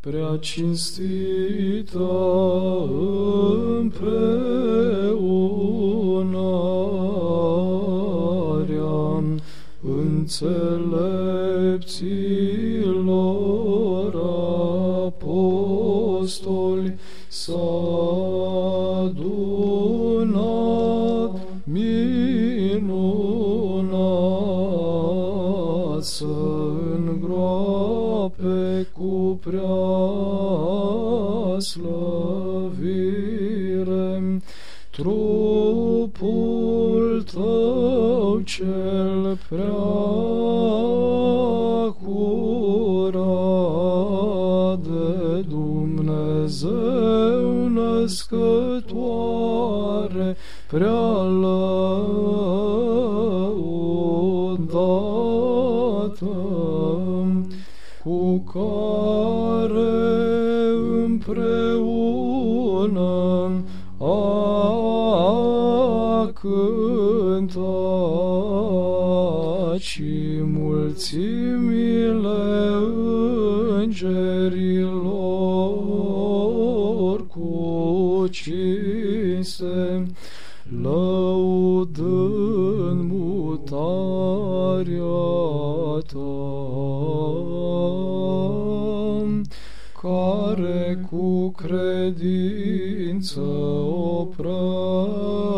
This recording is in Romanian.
prea cinstită împreunarea înțelepților apostoli s-a adunat minunat să îngroape cu prea slăvire trupul tău cel prea curat de Dumnezeu născătoare prea lăudată cu care împreună a cântat și mulțimile îngerilor cu cinste, lăudând mutarea care cu credință o prăbușește